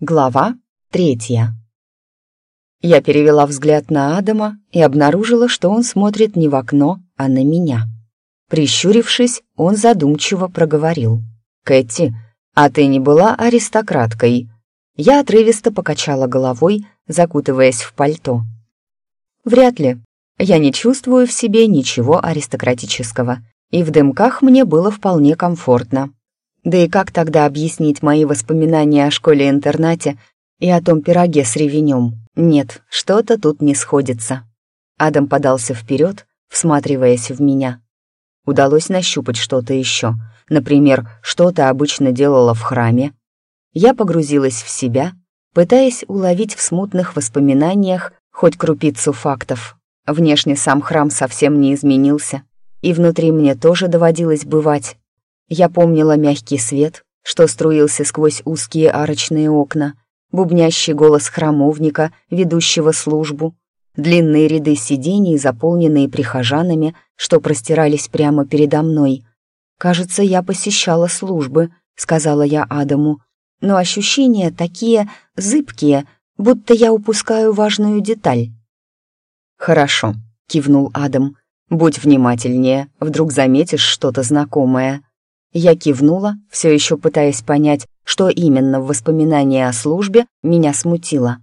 Глава третья. Я перевела взгляд на Адама и обнаружила, что он смотрит не в окно, а на меня. Прищурившись, он задумчиво проговорил. «Кэти, а ты не была аристократкой?» Я отрывисто покачала головой, закутываясь в пальто. «Вряд ли. Я не чувствую в себе ничего аристократического, и в дымках мне было вполне комфортно. Да и как тогда объяснить мои воспоминания о школе-интернате и о том пироге с ревенем? Нет, что-то тут не сходится. Адам подался вперед, всматриваясь в меня. Удалось нащупать что-то еще. Например, что то обычно делала в храме. Я погрузилась в себя, пытаясь уловить в смутных воспоминаниях хоть крупицу фактов. Внешне сам храм совсем не изменился, и внутри мне тоже доводилось бывать. Я помнила мягкий свет, что струился сквозь узкие арочные окна, бубнящий голос храмовника, ведущего службу, длинные ряды сидений, заполненные прихожанами, что простирались прямо передо мной. «Кажется, я посещала службы», — сказала я Адаму, «но ощущения такие зыбкие, будто я упускаю важную деталь». «Хорошо», — кивнул Адам, «будь внимательнее, вдруг заметишь что-то знакомое». Я кивнула, все еще пытаясь понять, что именно в воспоминании о службе меня смутило.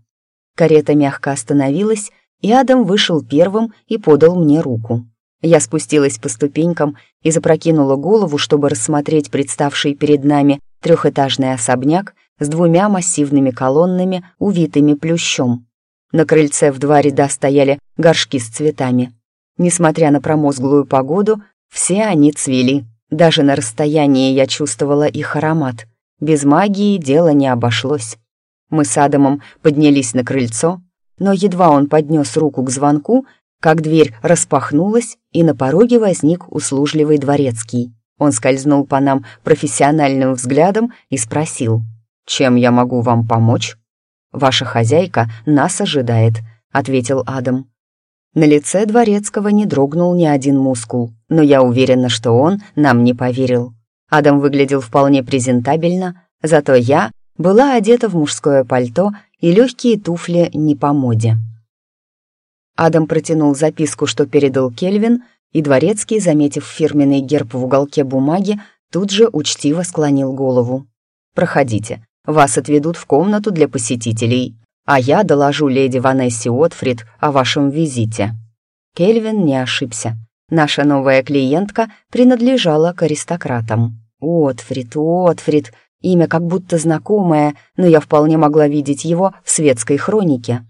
Карета мягко остановилась, и Адам вышел первым и подал мне руку. Я спустилась по ступенькам и запрокинула голову, чтобы рассмотреть представший перед нами трехэтажный особняк с двумя массивными колоннами, увитыми плющом. На крыльце в два ряда стояли горшки с цветами. Несмотря на промозглую погоду, все они цвели. Даже на расстоянии я чувствовала их аромат. Без магии дело не обошлось. Мы с Адамом поднялись на крыльцо, но едва он поднес руку к звонку, как дверь распахнулась, и на пороге возник услужливый дворецкий. Он скользнул по нам профессиональным взглядом и спросил, «Чем я могу вам помочь?» «Ваша хозяйка нас ожидает», — ответил Адам. На лице Дворецкого не дрогнул ни один мускул, но я уверена, что он нам не поверил. Адам выглядел вполне презентабельно, зато я была одета в мужское пальто и легкие туфли не по моде. Адам протянул записку, что передал Кельвин, и Дворецкий, заметив фирменный герб в уголке бумаги, тут же учтиво склонил голову. «Проходите, вас отведут в комнату для посетителей а я доложу леди Ванессе Отфрид о вашем визите». Кельвин не ошибся. Наша новая клиентка принадлежала к аристократам. Отфрид, Отфрид, имя как будто знакомое, но я вполне могла видеть его в светской хронике.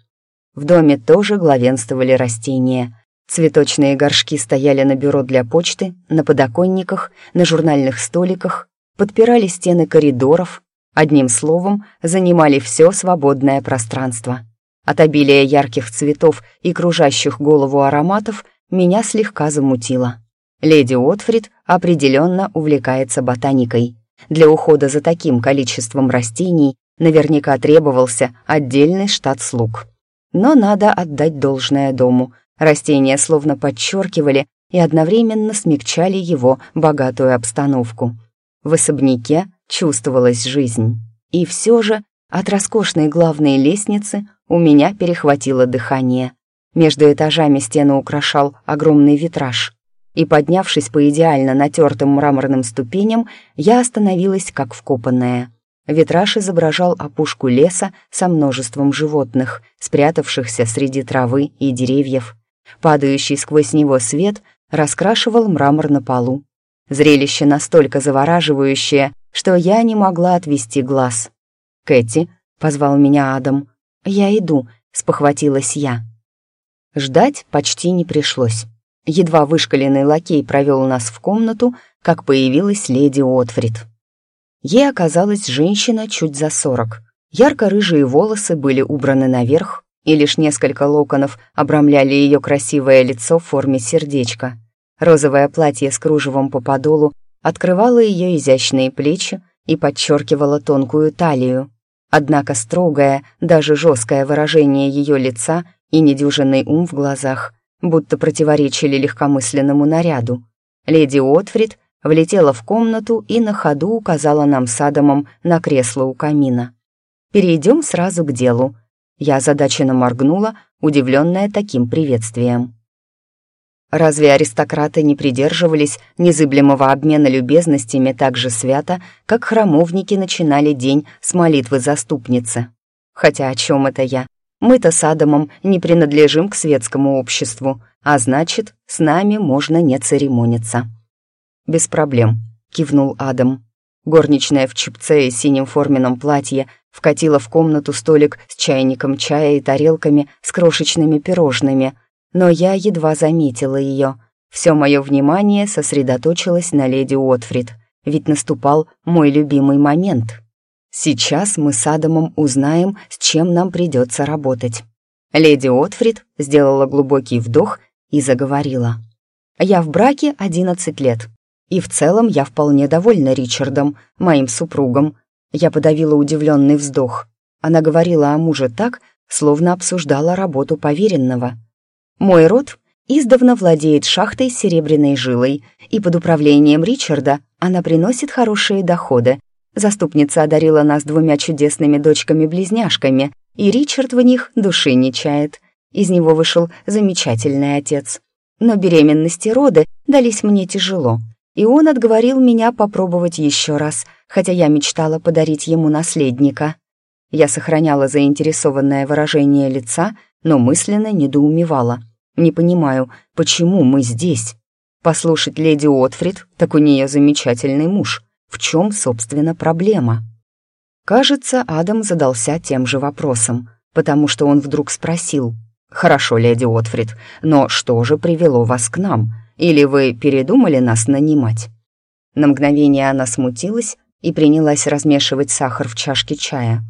В доме тоже главенствовали растения. Цветочные горшки стояли на бюро для почты, на подоконниках, на журнальных столиках, подпирали стены коридоров, Одним словом, занимали все свободное пространство. От обилия ярких цветов и кружащих голову ароматов меня слегка замутило. Леди Отфрид определенно увлекается ботаникой. Для ухода за таким количеством растений наверняка требовался отдельный штат слуг. Но надо отдать должное дому. Растения словно подчеркивали и одновременно смягчали его богатую обстановку. В особняке чувствовалась жизнь. И все же от роскошной главной лестницы у меня перехватило дыхание. Между этажами стену украшал огромный витраж. И, поднявшись по идеально натертым мраморным ступеням, я остановилась как вкопанная. Витраж изображал опушку леса со множеством животных, спрятавшихся среди травы и деревьев. Падающий сквозь него свет раскрашивал мрамор на полу. Зрелище настолько завораживающее, что я не могла отвести глаз. «Кэти», — позвал меня Адам. «Я иду», — спохватилась я. Ждать почти не пришлось. Едва вышкаленный лакей провел нас в комнату, как появилась леди Отфрид. Ей оказалась женщина чуть за сорок. Ярко-рыжие волосы были убраны наверх, и лишь несколько локонов обрамляли ее красивое лицо в форме сердечка. Розовое платье с кружевом по подолу открывала ее изящные плечи и подчеркивала тонкую талию. Однако строгое, даже жесткое выражение ее лица и недюжинный ум в глазах будто противоречили легкомысленному наряду. Леди Отфрид влетела в комнату и на ходу указала нам с Адамом на кресло у камина. Перейдем сразу к делу. Я озадаченно моргнула, удивленная таким приветствием. Разве аристократы не придерживались незыблемого обмена любезностями так же свято, как храмовники начинали день с молитвы заступницы? Хотя о чем это я? Мы-то с Адамом не принадлежим к светскому обществу, а значит, с нами можно не церемониться. «Без проблем», — кивнул Адам. Горничная в чипце и синем форменном платье вкатила в комнату столик с чайником чая и тарелками с крошечными пирожными, но я едва заметила ее. Все мое внимание сосредоточилось на леди Уотфрид, ведь наступал мой любимый момент. Сейчас мы с Адамом узнаем, с чем нам придется работать. Леди Отфрид сделала глубокий вдох и заговорила. «Я в браке 11 лет, и в целом я вполне довольна Ричардом, моим супругом». Я подавила удивленный вздох. Она говорила о муже так, словно обсуждала работу поверенного. «Мой род издавна владеет шахтой с серебряной жилой, и под управлением Ричарда она приносит хорошие доходы. Заступница одарила нас двумя чудесными дочками-близняшками, и Ричард в них души не чает. Из него вышел замечательный отец. Но беременности роды дались мне тяжело, и он отговорил меня попробовать еще раз, хотя я мечтала подарить ему наследника. Я сохраняла заинтересованное выражение лица, но мысленно недоумевала. Не понимаю, почему мы здесь? Послушать леди Отфрид, так у нее замечательный муж. В чем, собственно, проблема? Кажется, Адам задался тем же вопросом, потому что он вдруг спросил. «Хорошо, леди Отфрид, но что же привело вас к нам? Или вы передумали нас нанимать?» На мгновение она смутилась и принялась размешивать сахар в чашке чая.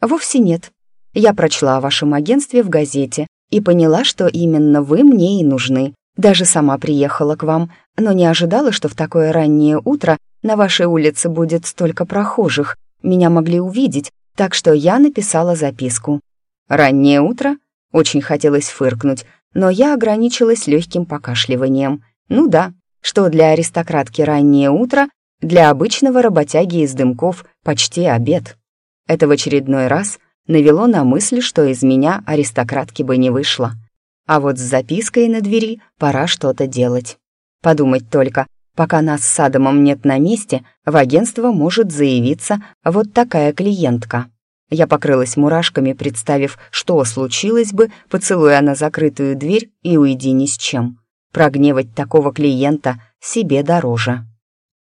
«Вовсе нет. Я прочла о вашем агентстве в газете и поняла, что именно вы мне и нужны. Даже сама приехала к вам, но не ожидала, что в такое раннее утро на вашей улице будет столько прохожих, меня могли увидеть, так что я написала записку. Раннее утро? Очень хотелось фыркнуть, но я ограничилась легким покашливанием. Ну да, что для аристократки раннее утро, для обычного работяги из дымков почти обед. Это в очередной раз навело на мысль, что из меня аристократки бы не вышло. А вот с запиской на двери пора что-то делать. Подумать только, Пока нас с Адамом нет на месте, в агентство может заявиться вот такая клиентка. Я покрылась мурашками, представив, что случилось бы, поцелуя на закрытую дверь и уйди ни с чем. Прогневать такого клиента себе дороже.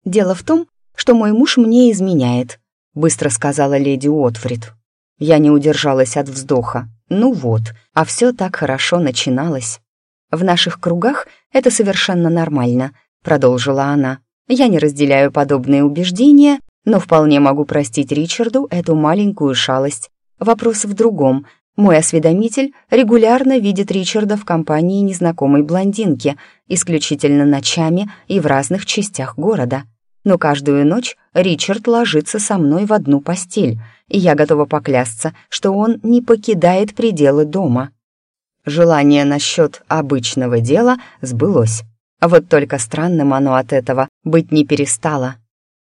«Дело в том, что мой муж мне изменяет», — быстро сказала леди Уотфрид. Я не удержалась от вздоха. Ну вот, а все так хорошо начиналось. В наших кругах это совершенно нормально — продолжила она. «Я не разделяю подобные убеждения, но вполне могу простить Ричарду эту маленькую шалость. Вопрос в другом. Мой осведомитель регулярно видит Ричарда в компании незнакомой блондинки, исключительно ночами и в разных частях города. Но каждую ночь Ричард ложится со мной в одну постель, и я готова поклясться, что он не покидает пределы дома. Желание насчет обычного дела сбылось. Вот только странным оно от этого быть не перестало.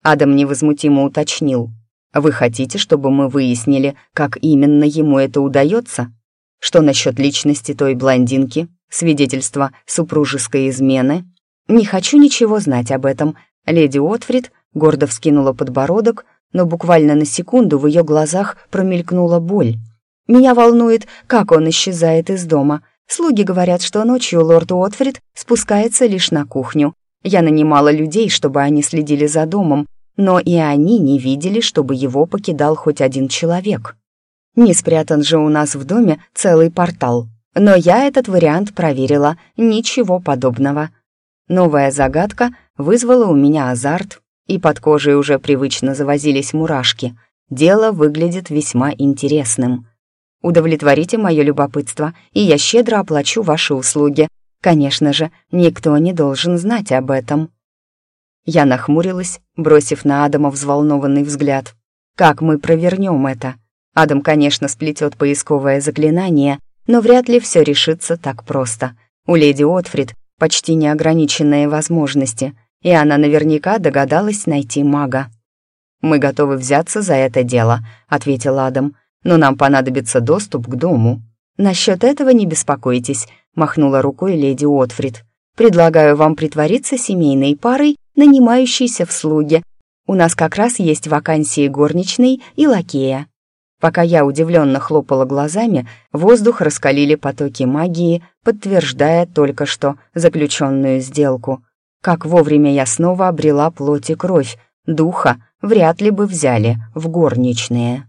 Адам невозмутимо уточнил. «Вы хотите, чтобы мы выяснили, как именно ему это удается? Что насчет личности той блондинки? Свидетельство супружеской измены? Не хочу ничего знать об этом». Леди Отфрид гордо вскинула подбородок, но буквально на секунду в ее глазах промелькнула боль. «Меня волнует, как он исчезает из дома. Слуги говорят, что ночью лорд Уотфрид спускается лишь на кухню. Я нанимала людей, чтобы они следили за домом, но и они не видели, чтобы его покидал хоть один человек. Не спрятан же у нас в доме целый портал. Но я этот вариант проверила, ничего подобного. Новая загадка вызвала у меня азарт, и под кожей уже привычно завозились мурашки. Дело выглядит весьма интересным. Удовлетворите мое любопытство, и я щедро оплачу ваши услуги. Конечно же, никто не должен знать об этом». Я нахмурилась, бросив на Адама взволнованный взгляд. «Как мы провернем это?» Адам, конечно, сплетет поисковое заклинание, но вряд ли все решится так просто. У леди Отфрид почти неограниченные возможности, и она наверняка догадалась найти мага. «Мы готовы взяться за это дело», — ответил Адам. «Но нам понадобится доступ к дому». «Насчет этого не беспокойтесь», — махнула рукой леди Отфрид. «Предлагаю вам притвориться семейной парой, нанимающейся в слуги. У нас как раз есть вакансии горничной и лакея». Пока я удивленно хлопала глазами, воздух раскалили потоки магии, подтверждая только что заключенную сделку. Как вовремя я снова обрела плоть и кровь, духа вряд ли бы взяли в горничные.